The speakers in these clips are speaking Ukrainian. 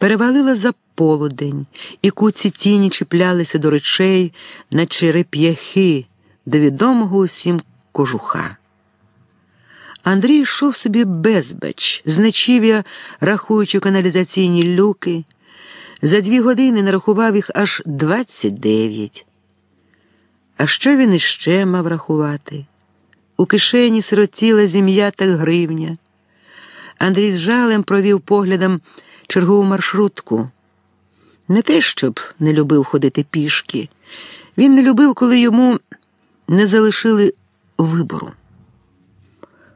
Перевалила за полудень, і куці тіні чіплялися до речей на череп'яхи до відомого усім кожуха. Андрій йшов собі безбач, знечів'я, рахуючи каналізаційні люки. За дві години нарахував їх аж двадцять дев'ять. А що він іще мав рахувати? У кишені сиротіла зім'ята гривня. Андрій з жалем провів поглядом чергову маршрутку. Не те, щоб не любив ходити пішки. Він не любив, коли йому не залишили вибору.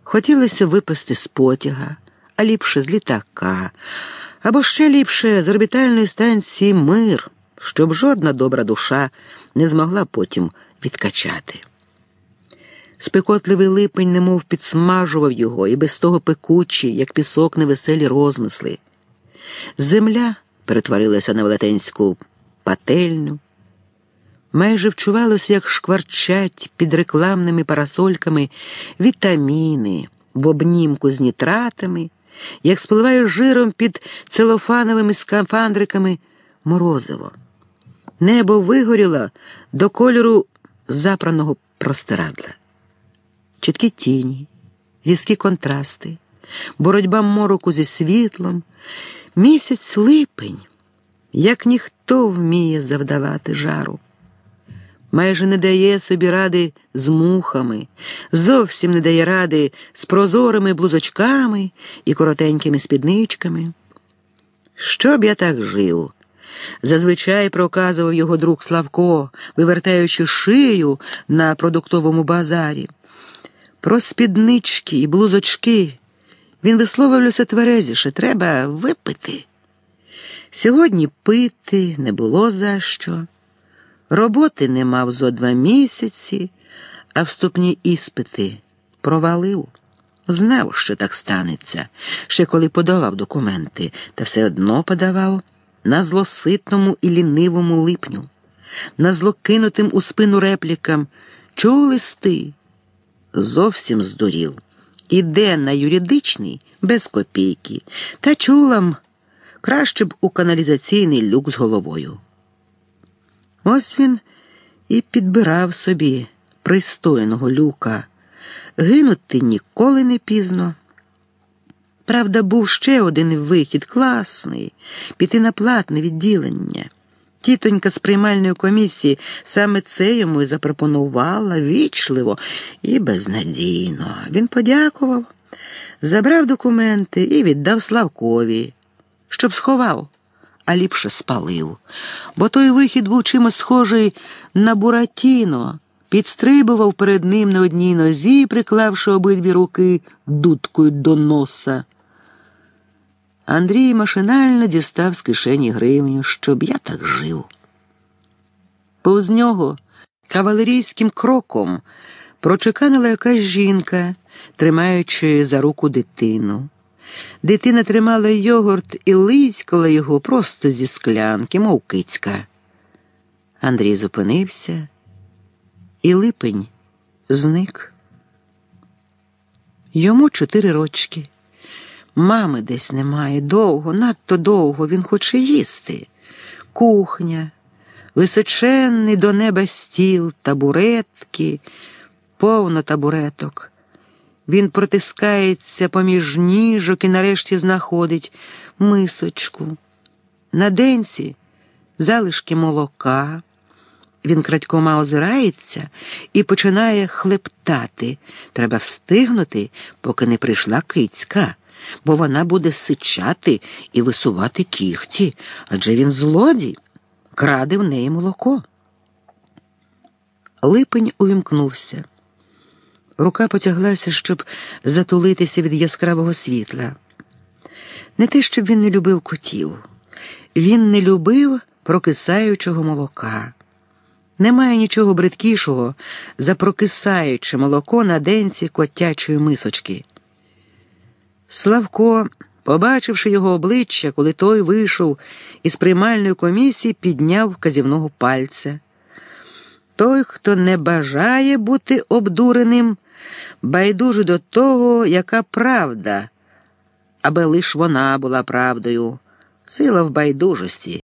Хотілося випасти з потяга, а ліпше з літака, або ще ліпше з орбітальної станції мир, щоб жодна добра душа не змогла потім відкачати. Спекотливий липень немов підсмажував його, і без того пекучі, як пісок невеселі розмисли. Земля перетворилася на велетенську пательню. Майже вчувалося, як шкварчать під рекламними парасольками вітаміни в обнімку з нітратами, як спливає жиром під целофановими скафандриками морозиво. Небо вигоріло до кольору запраного простирадла. Чіткі тіні, різкі контрасти, боротьба мороку зі світлом, місяць липень, як ніхто вміє завдавати жару. Майже не дає собі ради з мухами, зовсім не дає ради з прозорими блузочками і коротенькими спідничками. Що б я так жив? Зазвичай проказував його друг Славко, вивертаючи шию на продуктовому базарі. Про спіднички і блузочки він висловився тверезіше, треба випити. Сьогодні пити не було за що. Роботи не мав зо два місяці, а вступні іспити провалив. Знав, що так станеться, ще коли подавав документи, та все одно подавав на злоситному і лінивому липню, на злокинутим у спину реплікам чув листи. Зовсім здурів. Іде на юридичний без копійки, та чулам краще б у каналізаційний люк з головою. Ось він і підбирав собі пристойного люка. Гинути ніколи не пізно. Правда, був ще один вихід класний піти на платне відділення. Тітонька з приймальної комісії саме це йому і запропонувала вічливо і безнадійно. Він подякував, забрав документи і віддав Славкові, щоб сховав а ліпше спалив, бо той вихід був чимось схожий на Буратіно, підстрибував перед ним на одній нозі, приклавши обидві руки дудкою до носа. Андрій машинально дістав з кишені гривню, щоб я так жив. Повз нього кавалерійським кроком прочеканила якась жінка, тримаючи за руку дитину. Дитина тримала йогурт і лиськала його просто зі склянки, мов кицька. Андрій зупинився, і липень зник. Йому чотири рочки. Мами десь немає довго, надто довго він хоче їсти. Кухня, височенний до неба стіл, табуретки, повно табуреток. Він протискається поміж ніжок і нарешті знаходить мисочку. На денці залишки молока. Він крадькома озирається і починає хлептати. Треба встигнути, поки не прийшла кицька, бо вона буде сичати і висувати кіхті, адже він злодій, краде в неї молоко. Липень увімкнувся. Рука потяглася, щоб затулитися від яскравого світла. Не те, щоб він не любив котів, він не любив прокисаючого молока. Немає нічого бридкішого за прокисаюче молоко на денці котячої мисочки. Славко, побачивши його обличчя, коли той вийшов із приймальної комісії, підняв вказівного пальця. Той, хто не бажає бути обдуреним, байдуже до того, яка правда, аби лиш вона була правдою. Сила в байдужості.